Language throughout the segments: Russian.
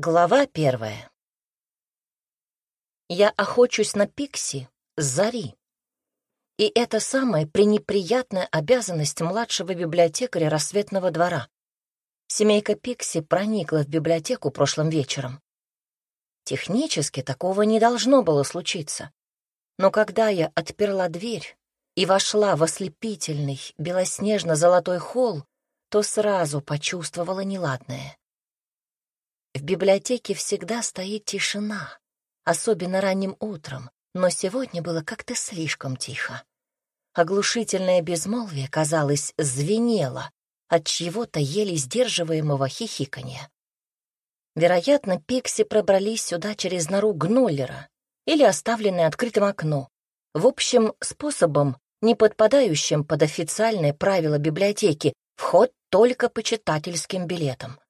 Глава первая. Я охочусь на Пикси с зари. И это самая пренеприятная обязанность младшего библиотекаря рассветного двора. Семейка Пикси проникла в библиотеку прошлым вечером. Технически такого не должно было случиться. Но когда я отперла дверь и вошла в ослепительный белоснежно-золотой холл, то сразу почувствовала неладное. В библиотеке всегда стоит тишина, особенно ранним утром, но сегодня было как-то слишком тихо. Оглушительное безмолвие, казалось, звенело от чьего-то еле сдерживаемого хихиканья. Вероятно, Пикси пробрались сюда через нору Гноллера или оставленное открытым окно. В общем, способом, не подпадающим под официальные правила библиотеки, вход только по читательским билетам.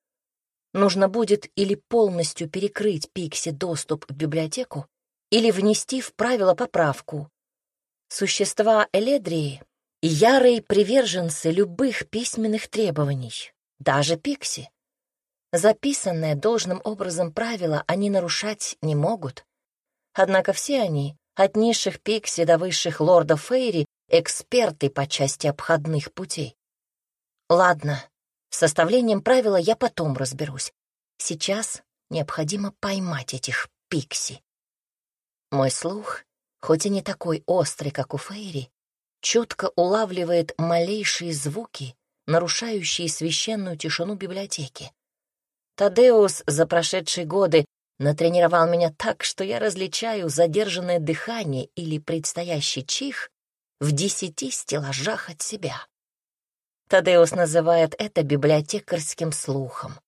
Нужно будет или полностью перекрыть Пикси доступ в библиотеку, или внести в правила поправку. Существа Эледрии — ярые приверженцы любых письменных требований, даже Пикси. Записанное должным образом правила они нарушать не могут. Однако все они, от низших Пикси до высших лордов Фейри, эксперты по части обходных путей. Ладно, с составлением правила я потом разберусь. Сейчас необходимо поймать этих пикси. Мой слух, хоть и не такой острый, как у Фейри, чутко улавливает малейшие звуки, нарушающие священную тишину библиотеки. Тадеус за прошедшие годы натренировал меня так, что я различаю задержанное дыхание или предстоящий чих в десяти стеллажах от себя. Тадеус называет это библиотекарским слухом.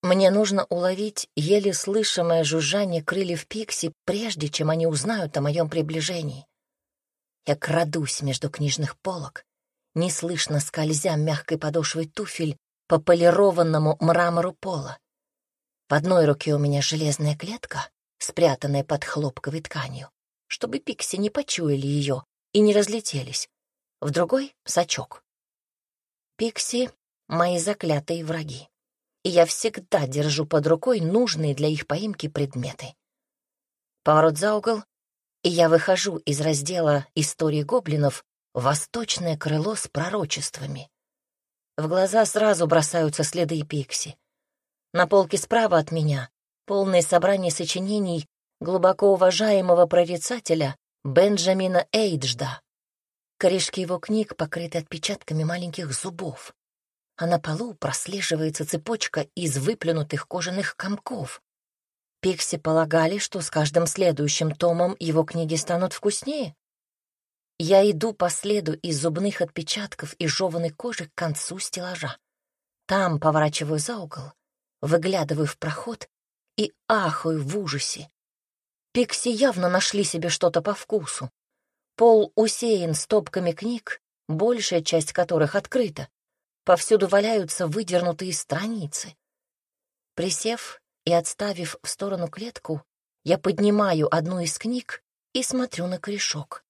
Мне нужно уловить еле слышимое жужжание крыльев Пикси, прежде чем они узнают о моем приближении. Я крадусь между книжных полок, неслышно скользя мягкой подошвой туфель по полированному мрамору пола. В одной руке у меня железная клетка, спрятанная под хлопковой тканью, чтобы Пикси не почуяли ее и не разлетелись. В другой — сачок. Пикси — мои заклятые враги, и я всегда держу под рукой нужные для их поимки предметы. Поворот за угол, и я выхожу из раздела «Истории гоблинов» «Восточное крыло с пророчествами». В глаза сразу бросаются следы Пикси. На полке справа от меня полное собрание сочинений глубоко уважаемого прорицателя Бенджамина Эйджда. Корешки его книг покрыты отпечатками маленьких зубов, а на полу прослеживается цепочка из выплюнутых кожаных комков. Пикси полагали, что с каждым следующим томом его книги станут вкуснее. Я иду по следу из зубных отпечатков и жеванной кожи к концу стеллажа. Там поворачиваю за угол, выглядываю в проход и ахаю в ужасе. Пикси явно нашли себе что-то по вкусу. Пол усеян стопками книг, большая часть которых открыта. Повсюду валяются выдернутые страницы. Присев и отставив в сторону клетку, я поднимаю одну из книг и смотрю на корешок.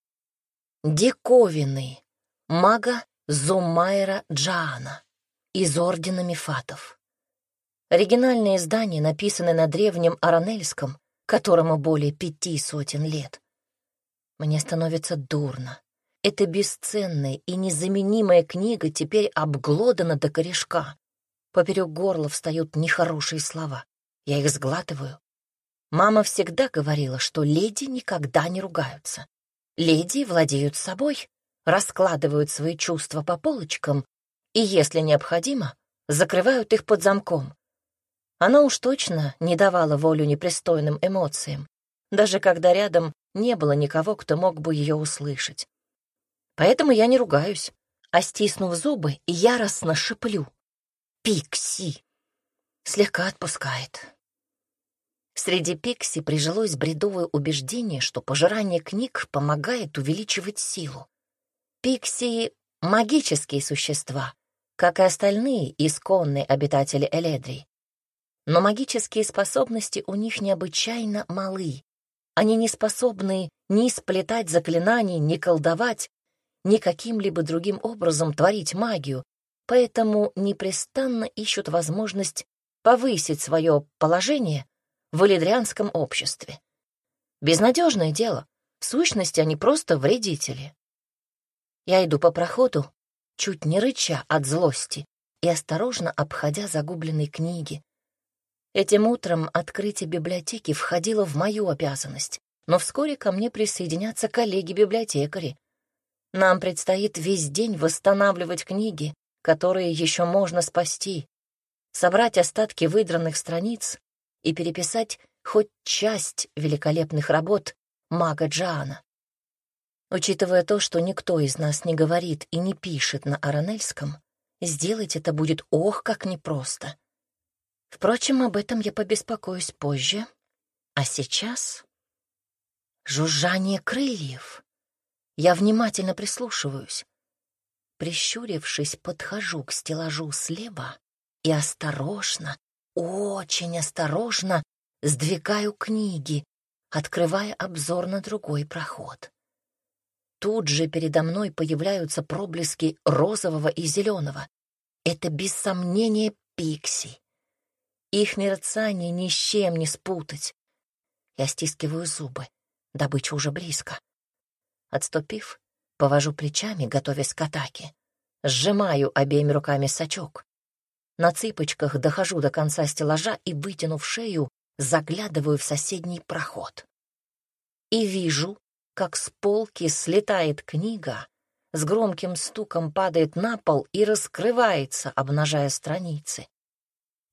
Диковины мага Зумайра Джаана из Ордена Мифатов. Оригинальное издание написано на древнем аранельском, которому более пяти сотен лет. Мне становится дурно. Эта бесценная и незаменимая книга теперь обглодана до корешка. Поперек горла встают нехорошие слова. Я их сглатываю. Мама всегда говорила, что леди никогда не ругаются. Леди владеют собой, раскладывают свои чувства по полочкам и, если необходимо, закрывают их под замком. Она уж точно не давала волю непристойным эмоциям, даже когда рядом не было никого, кто мог бы ее услышать. Поэтому я не ругаюсь, а, стиснув зубы, яростно шиплю. «Пикси!» Слегка отпускает. Среди пикси прижилось бредовое убеждение, что пожирание книг помогает увеличивать силу. Пикси — магические существа, как и остальные исконные обитатели Эледрии. Но магические способности у них необычайно малы, они не способны ни сплетать заклинаний, ни колдовать, ни каким-либо другим образом творить магию, поэтому непрестанно ищут возможность повысить свое положение в элидрианском обществе. Безнадежное дело. В сущности, они просто вредители. Я иду по проходу, чуть не рыча от злости и осторожно обходя загубленные книги. Этим утром открытие библиотеки входило в мою обязанность, но вскоре ко мне присоединятся коллеги-библиотекари. Нам предстоит весь день восстанавливать книги, которые еще можно спасти, собрать остатки выдранных страниц и переписать хоть часть великолепных работ мага Джана. Учитывая то, что никто из нас не говорит и не пишет на аранельском, сделать это будет ох, как непросто. Впрочем, об этом я побеспокоюсь позже. А сейчас... Жужжание крыльев. Я внимательно прислушиваюсь. Прищурившись, подхожу к стеллажу слева и осторожно, очень осторожно сдвигаю книги, открывая обзор на другой проход. Тут же передо мной появляются проблески розового и зеленого. Это без сомнения пикси. Их мерцание ни с чем не спутать. Я стискиваю зубы. Добыча уже близко. Отступив, повожу плечами, готовясь к атаке. Сжимаю обеими руками сачок. На цыпочках дохожу до конца стеллажа и, вытянув шею, заглядываю в соседний проход. И вижу, как с полки слетает книга, с громким стуком падает на пол и раскрывается, обнажая страницы.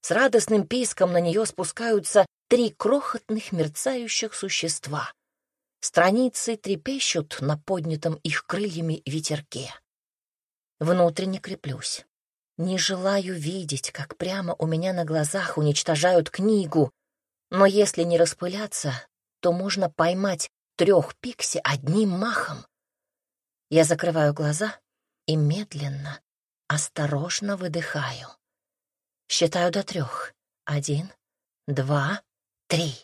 С радостным писком на нее спускаются три крохотных мерцающих существа. Страницы трепещут на поднятом их крыльями ветерке. Внутренне креплюсь. Не желаю видеть, как прямо у меня на глазах уничтожают книгу, но если не распыляться, то можно поймать трех пикси одним махом. Я закрываю глаза и медленно, осторожно выдыхаю. Считаю до трех. Один, два, три.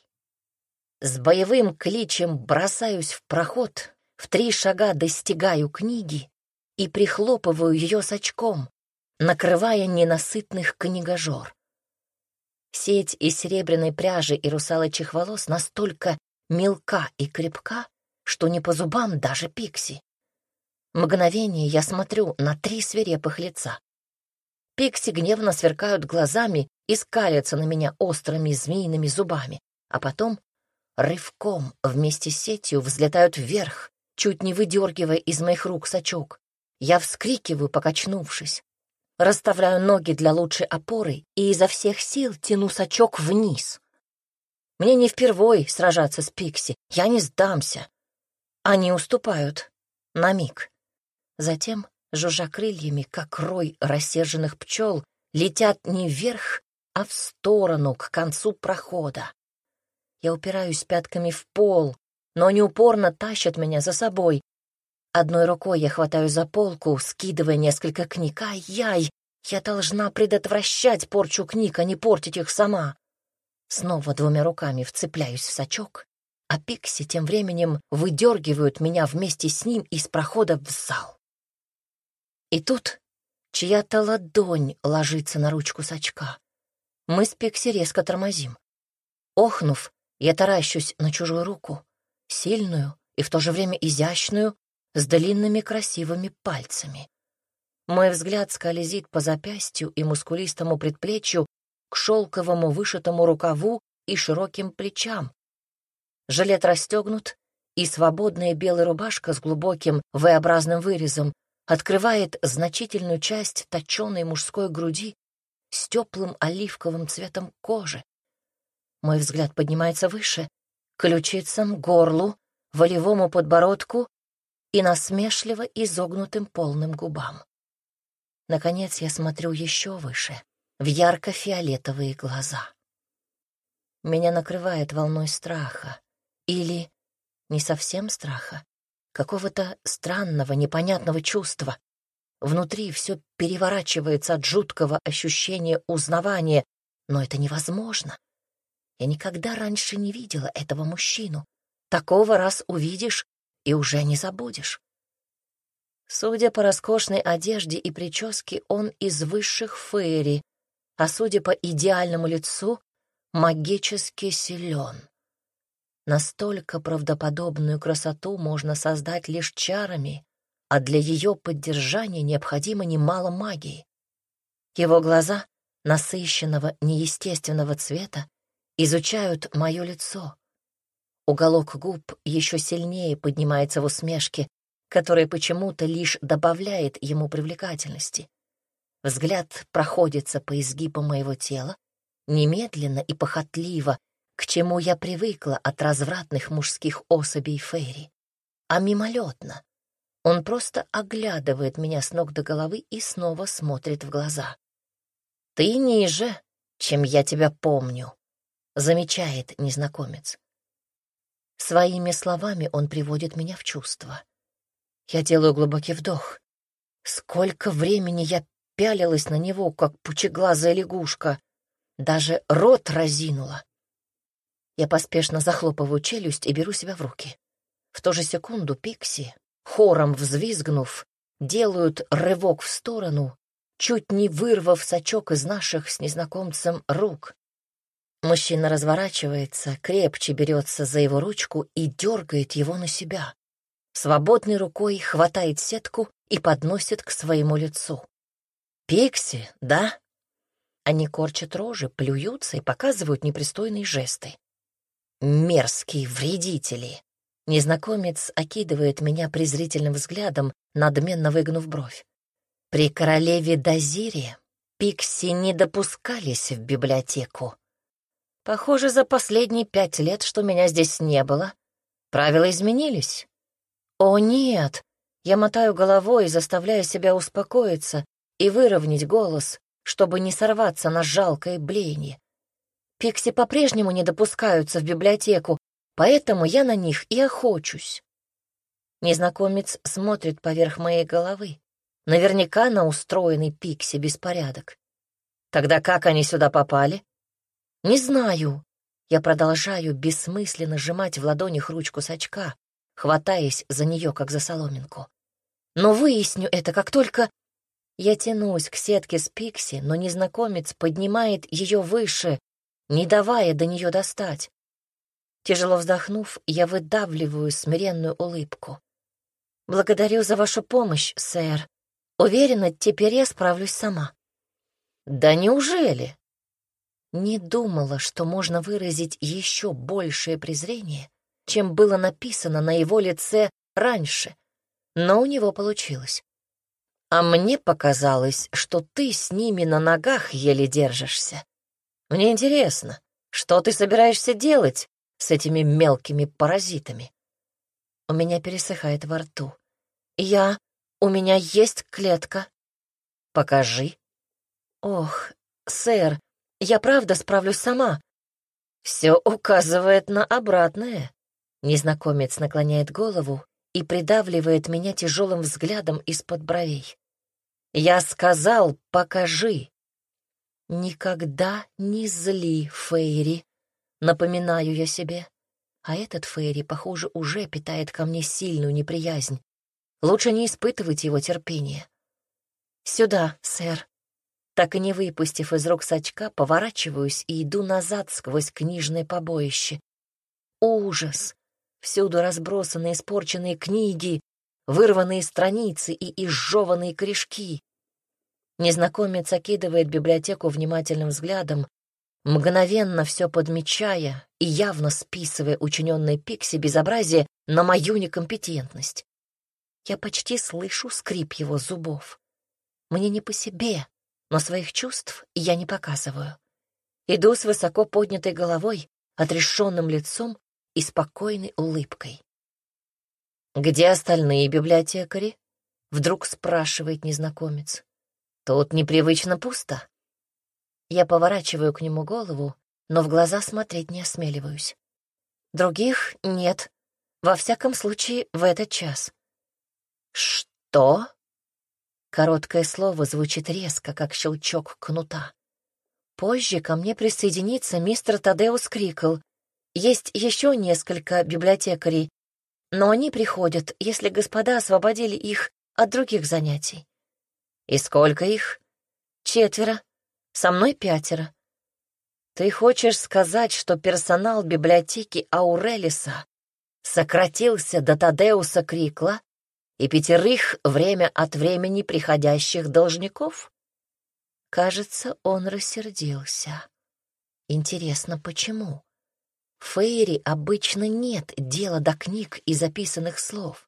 С боевым кличем бросаюсь в проход, в три шага достигаю книги и прихлопываю ее с очком, накрывая ненасытных книгожор. Сеть из серебряной пряжи и русалочьих волос настолько мелка и крепка, что не по зубам даже пикси. Мгновение я смотрю на три свирепых лица. Пикси гневно сверкают глазами и скалятся на меня острыми змеиными зубами, а потом рывком вместе с сетью взлетают вверх, чуть не выдергивая из моих рук сачок. Я вскрикиваю, покачнувшись. Расставляю ноги для лучшей опоры и изо всех сил тяну сачок вниз. Мне не впервой сражаться с Пикси, я не сдамся. Они уступают. На миг. Затем, жужжа крыльями, как рой рассерженных пчел, летят не вверх, а в сторону, к концу прохода. Я упираюсь пятками в пол, но они упорно тащат меня за собой, Одной рукой я хватаю за полку, скидывая несколько книг. Ай-яй! Я должна предотвращать порчу книг, а не портить их сама. Снова двумя руками вцепляюсь в сачок, а Пикси тем временем выдергивают меня вместе с ним из прохода в зал. И тут чья-то ладонь ложится на ручку сачка. Мы с Пикси резко тормозим. Охнув, я таращусь на чужую руку, сильную и в то же время изящную, с длинными красивыми пальцами. Мой взгляд скользит по запястью и мускулистому предплечью к шелковому вышитому рукаву и широким плечам. Жилет расстегнут, и свободная белая рубашка с глубоким V-образным вырезом открывает значительную часть точеной мужской груди с теплым оливковым цветом кожи. Мой взгляд поднимается выше, к ключицам, горлу, волевому подбородку и насмешливо изогнутым полным губам. Наконец я смотрю еще выше, в ярко-фиолетовые глаза. Меня накрывает волной страха. Или не совсем страха, какого-то странного, непонятного чувства. Внутри все переворачивается от жуткого ощущения узнавания, но это невозможно. Я никогда раньше не видела этого мужчину. Такого раз увидишь, и уже не забудешь. Судя по роскошной одежде и прическе, он из высших фейри, а судя по идеальному лицу, магически силен. Настолько правдоподобную красоту можно создать лишь чарами, а для ее поддержания необходимо немало магии. Его глаза, насыщенного неестественного цвета, изучают мое лицо. Уголок губ еще сильнее поднимается в усмешке, которая почему-то лишь добавляет ему привлекательности. Взгляд проходится по изгибам моего тела, немедленно и похотливо, к чему я привыкла от развратных мужских особей Фейри, а мимолетно. Он просто оглядывает меня с ног до головы и снова смотрит в глаза. «Ты ниже, чем я тебя помню», — замечает незнакомец. Своими словами он приводит меня в чувство. Я делаю глубокий вдох. Сколько времени я пялилась на него, как пучеглазая лягушка. Даже рот разинула. Я поспешно захлопываю челюсть и беру себя в руки. В ту же секунду Пикси, хором взвизгнув, делают рывок в сторону, чуть не вырвав сачок из наших с незнакомцем рук. Мужчина разворачивается, крепче берется за его ручку и дергает его на себя. Свободной рукой хватает сетку и подносит к своему лицу. «Пикси, да?» Они корчат рожи, плюются и показывают непристойные жесты. Мерзкие вредители. Незнакомец окидывает меня презрительным взглядом, надменно выгнув бровь. При королеве Дазире Пикси не допускались в библиотеку. Похоже, за последние пять лет, что меня здесь не было, правила изменились. О, нет! Я мотаю головой, заставляя себя успокоиться и выровнять голос, чтобы не сорваться на жалкое блеяние. Пикси по-прежнему не допускаются в библиотеку, поэтому я на них и охочусь. Незнакомец смотрит поверх моей головы. Наверняка на устроенный Пикси беспорядок. Тогда как они сюда попали? Не знаю. Я продолжаю бессмысленно сжимать в ладонях ручку с очка, хватаясь за нее, как за соломинку. Но выясню это, как только... Я тянусь к сетке с Пикси, но незнакомец поднимает ее выше, не давая до нее достать. Тяжело вздохнув, я выдавливаю смиренную улыбку. «Благодарю за вашу помощь, сэр. Уверена, теперь я справлюсь сама». «Да неужели?» Не думала, что можно выразить еще большее презрение, чем было написано на его лице раньше, но у него получилось. А мне показалось, что ты с ними на ногах еле держишься. Мне интересно, что ты собираешься делать с этими мелкими паразитами? У меня пересыхает во рту. Я... У меня есть клетка. Покажи. Ох, сэр, я правда справлюсь сама. Все указывает на обратное. Незнакомец наклоняет голову и придавливает меня тяжелым взглядом из-под бровей. Я сказал, покажи. «Никогда не зли, Фейри», — напоминаю я себе. А этот Фейри, похоже, уже питает ко мне сильную неприязнь. Лучше не испытывать его терпения. «Сюда, сэр». Так и не выпустив из рук сачка, поворачиваюсь и иду назад сквозь книжное побоище. Ужас! Всюду разбросаны испорченные книги, вырванные страницы и изжеванные корешки. Незнакомец окидывает библиотеку внимательным взглядом, мгновенно все подмечая и явно списывая учиненное Пикси безобразие на мою некомпетентность. Я почти слышу скрип его зубов. Мне не по себе, но своих чувств я не показываю. Иду с высоко поднятой головой, отрешенным лицом и спокойной улыбкой. «Где остальные библиотекари?» — вдруг спрашивает незнакомец. Тут непривычно пусто. Я поворачиваю к нему голову, но в глаза смотреть не осмеливаюсь. Других нет. Во всяком случае, в этот час. «Что?» Короткое слово звучит резко, как щелчок кнута. Позже ко мне присоединится мистер Тадеус Крикл. Есть еще несколько библиотекарей, но они приходят, если господа освободили их от других занятий. «И сколько их?» «Четверо. Со мной пятеро. Ты хочешь сказать, что персонал библиотеки Аурелиса сократился до Тадеуса Крикла и пятерых время от времени приходящих должников? Кажется, он рассердился. Интересно, почему? Фейри обычно нет дела до книг и записанных слов.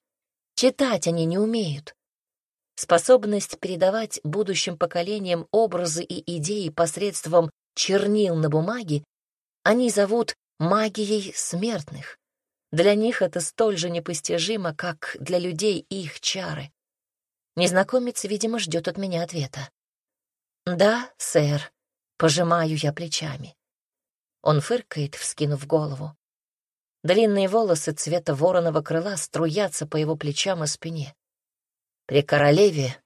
Читать они не умеют. Способность передавать будущим поколениям образы и идеи посредством чернил на бумаге они зовут магией смертных. Для них это столь же непостижимо, как для людей их чары. Незнакомец, видимо, ждет от меня ответа. «Да, сэр», — пожимаю я плечами. Он фыркает, вскинув голову. Длинные волосы цвета вороного крыла струятся по его плечам и спине. При королеве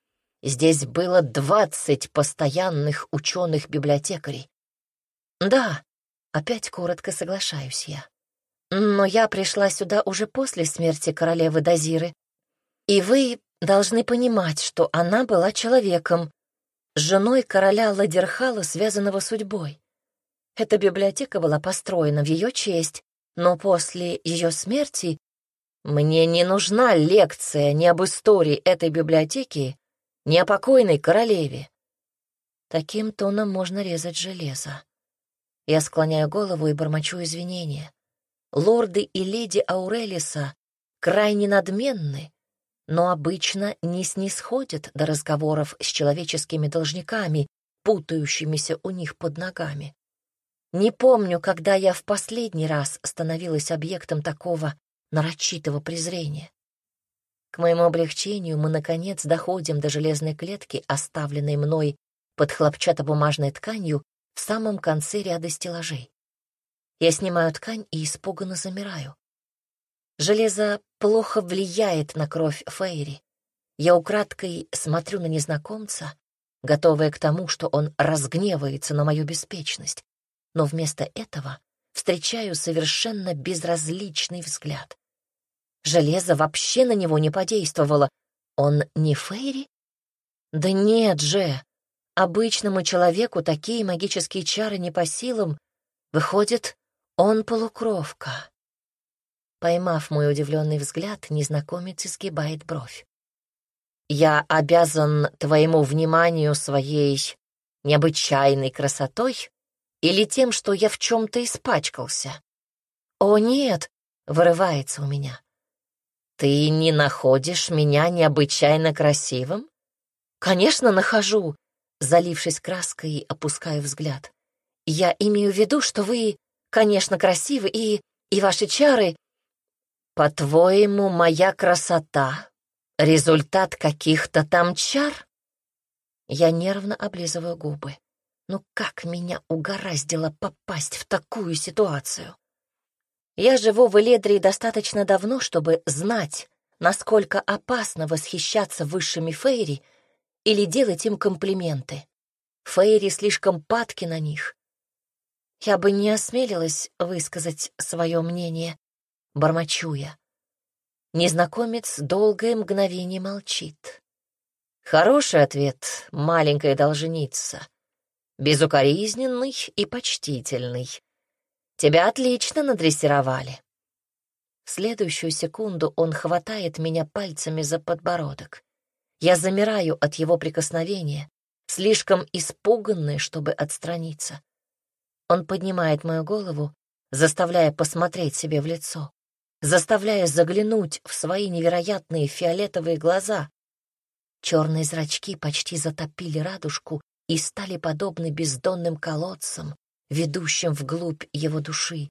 здесь было двадцать постоянных ученых-библиотекарей. Да, опять коротко соглашаюсь я. Но я пришла сюда уже после смерти королевы Дазиры. И вы должны понимать, что она была человеком, женой короля Ладерхала, связанного судьбой. Эта библиотека была построена в ее честь, но после ее смерти мне не нужна лекция ни об истории этой библиотеки, ни о покойной королеве. Таким тоном можно резать железо. Я склоняю голову и бормочу извинения. Лорды и леди Аурелиса крайне надменны, но обычно не снисходят до разговоров с человеческими должниками, путающимися у них под ногами. Не помню, когда я в последний раз становилась объектом такого нарочитого презрения. К моему облегчению мы, наконец, доходим до железной клетки, оставленной мной под хлопчатобумажной тканью в самом конце ряда стеллажей. Я снимаю ткань и испуганно замираю. Железо плохо влияет на кровь Фейри. Я украдкой смотрю на незнакомца, готовая к тому, что он разгневается на мою беспечность, но вместо этого встречаю совершенно безразличный взгляд. Железо вообще на него не подействовало. Он не Фейри? Да нет же! Обычному человеку такие магические чары не по силам. Выходит, он полукровка. Поймав мой удивленный взгляд, незнакомец изгибает бровь. «Я обязан твоему вниманию своей необычайной красотой или тем, что я в чем-то испачкался?» «О, нет!» — вырывается у меня. «Ты не находишь меня необычайно красивым?» «Конечно, нахожу!» Залившись краской, опускаю взгляд. «Я имею в виду, что вы, конечно, красивы, и... и ваши чары...» «По-твоему, моя красота — результат каких-то там чар?» Я нервно облизываю губы. Ну как меня угораздило попасть в такую ситуацию? Я живу в Эледрии достаточно давно, чтобы знать, насколько опасно восхищаться высшими фейри или делать им комплименты. Фейри слишком падки на них. Я бы не осмелилась высказать свое мнение, бормочу я. Незнакомец долгое мгновение молчит. Хороший ответ, маленькая должница. Безукоризненный и почтительный. Тебя отлично надрессировали. В следующую секунду он хватает меня пальцами за подбородок. Я замираю от его прикосновения, слишком испуганная, чтобы отстраниться. Он поднимает мою голову, заставляя посмотреть себе в лицо, заставляя заглянуть в свои невероятные фиолетовые глаза. Черные зрачки почти затопили радужку и стали подобны бездонным колодцам, ведущим вглубь его души.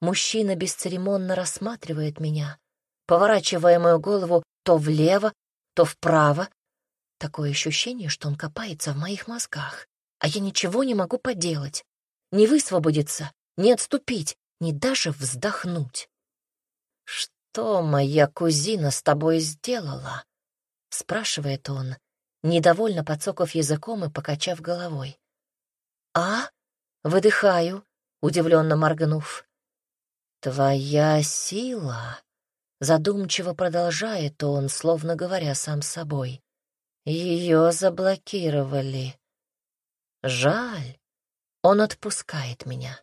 Мужчина бесцеремонно рассматривает меня, поворачивая мою голову то влево, то вправо. Такое ощущение, что он копается в моих мозгах, а я ничего не могу поделать, не высвободиться, не отступить, не даже вздохнуть. «Что моя кузина с тобой сделала?» — спрашивает он, недовольно подсоков языком и покачав головой. «А?» — выдыхаю, удивленно моргнув. «Твоя сила...» Задумчиво продолжает он, словно говоря сам собой. Ее заблокировали. Жаль, он отпускает меня.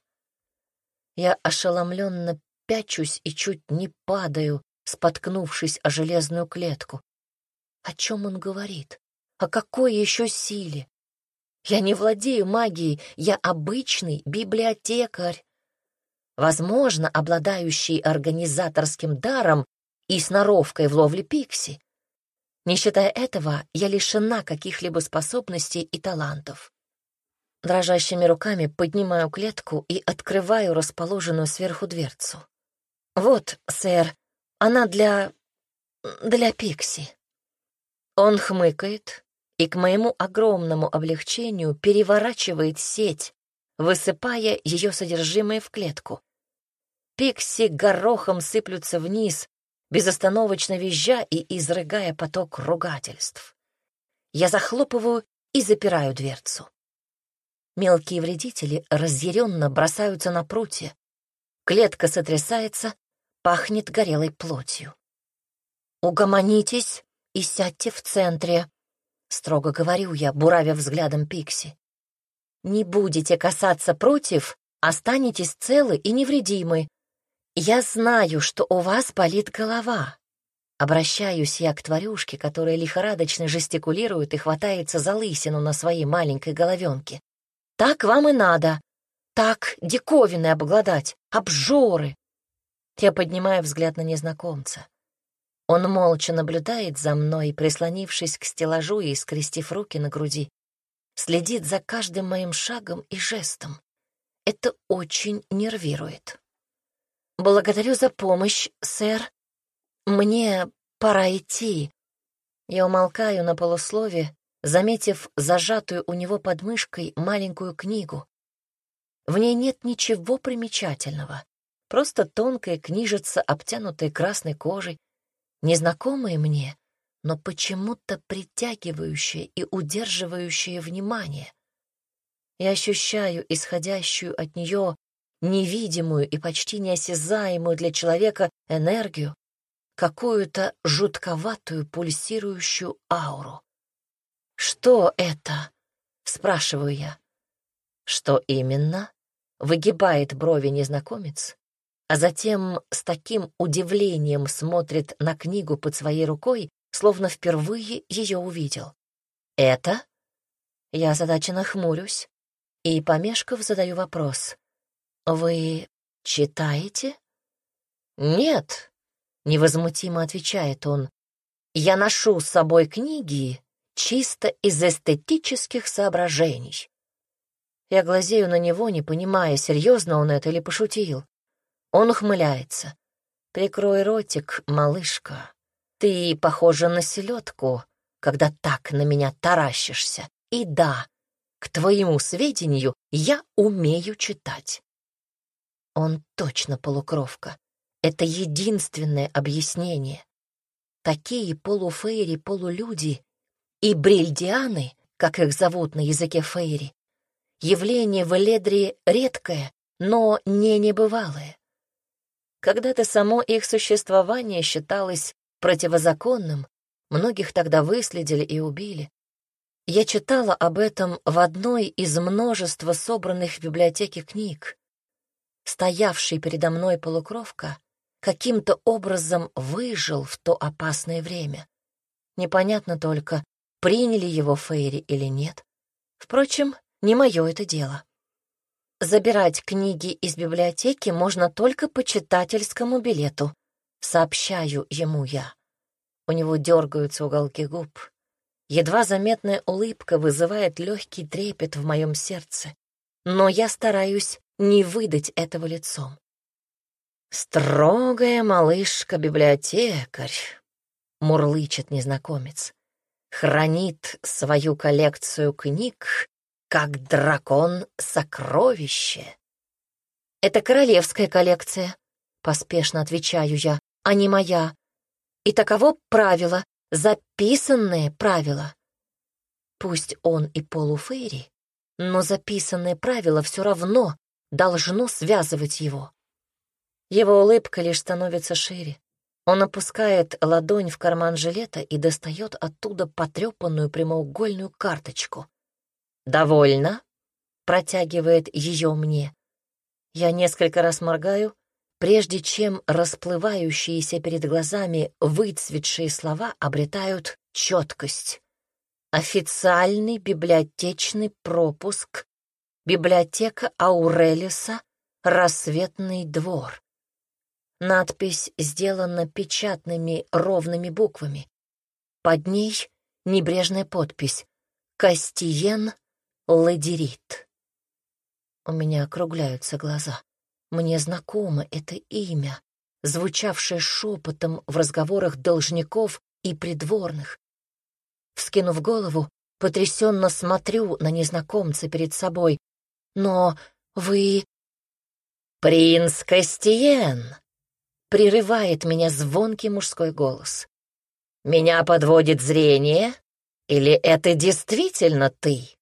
Я ошеломленно пячусь и чуть не падаю, споткнувшись о железную клетку. О чем он говорит? О какой еще силе? Я не владею магией, я обычный библиотекарь. Возможно, обладающий организаторским даром и сноровкой в ловле пикси. Не считая этого, я лишена каких-либо способностей и талантов. Дрожащими руками поднимаю клетку и открываю расположенную сверху дверцу. «Вот, сэр, она для... для Пикси». Он хмыкает и, к моему огромному облегчению, переворачивает сеть, высыпая ее содержимое в клетку. Пикси горохом сыплются вниз, безостановочно визжа и изрыгая поток ругательств. Я захлопываю и запираю дверцу. Мелкие вредители разъяренно бросаются на прутья. Клетка сотрясается, пахнет горелой плотью. «Угомонитесь и сядьте в центре», — строго говорю я, буравя взглядом Пикси. «Не будете касаться против, останетесь целы и невредимы. Я знаю, что у вас болит голова». Обращаюсь я к тварюшке, которая лихорадочно жестикулирует и хватается за лысину на своей маленькой головенке. «Так вам и надо. Так диковины обглодать, обжоры». Я поднимаю взгляд на незнакомца. Он молча наблюдает за мной, прислонившись к стеллажу и скрестив руки на груди. Следит за каждым моим шагом и жестом. Это очень нервирует. «Благодарю за помощь, сэр. Мне пора идти». Я умолкаю на полуслове, заметив зажатую у него под мышкой маленькую книгу. В ней нет ничего примечательного. Просто тонкая книжица, обтянутая красной кожей, незнакомая мне, но почему-то притягивающая и удерживающая внимание. Я ощущаю исходящую от нее невидимую и почти неосязаемую для человека энергию, какую-то жутковатую пульсирующую ауру. «Что это?» — спрашиваю я. «Что именно?» — выгибает брови незнакомец, а затем с таким удивлением смотрит на книгу под своей рукой, словно впервые ее увидел. «Это?» Я озадаченно хмурюсь и, помешков, задаю вопрос. «Вы читаете?» «Нет», — невозмутимо отвечает он. «Я ношу с собой книги чисто из эстетических соображений». Я глазею на него, не понимая, серьезно он это или пошутил. Он ухмыляется. «Прикрой ротик, малышка. Ты похожа на селедку, когда так на меня таращишься. И да, к твоему сведению, я умею читать». Он точно полукровка. Это единственное объяснение. Такие полуфейри, полулюди и брильдианы, как их зовут на языке фейри, явление в Эледрии редкое, но не небывалое. Когда-то само их существование считалось противозаконным, многих тогда выследили и убили. Я читала об этом в одной из множества собранных в библиотеке книг стоявший передо мной полукровка, каким-то образом выжил в то опасное время. Непонятно только, приняли его Фейри или нет. Впрочем, не мое это дело. Забирать книги из библиотеки можно только по читательскому билету, сообщаю ему я. У него дергаются уголки губ. Едва заметная улыбка вызывает легкий трепет в моем сердце, но я стараюсь не выдать этого лицом. «Строгая малышка-библиотекарь», — мурлычет незнакомец, «хранит свою коллекцию книг, как дракон сокровище». «Это королевская коллекция», — поспешно отвечаю я, «а не моя. И таково правило, записанное правило. Пусть он и полуфейри, но записанное правило все равно должно связывать его. Его улыбка лишь становится шире. Он опускает ладонь в карман жилета и достает оттуда потрепанную прямоугольную карточку. «Довольно?» протягивает ее мне. Я несколько раз моргаю, прежде чем расплывающиеся перед глазами выцветшие слова обретают четкость. Официальный библиотечный пропуск. Библиотека Аурелиса. Рассветный двор. Надпись сделана печатными ровными буквами. Под ней небрежная подпись «Кастиен Ладерит». У меня округляются глаза. Мне знакомо это имя, звучавшее шепотом в разговорах должников и придворных. Вскинув голову, потрясенно смотрю на незнакомца перед собой. «Но вы...» «Принц Кастиен!» — прерывает меня звонкий мужской голос. «Меня подводит зрение? Или это действительно ты?»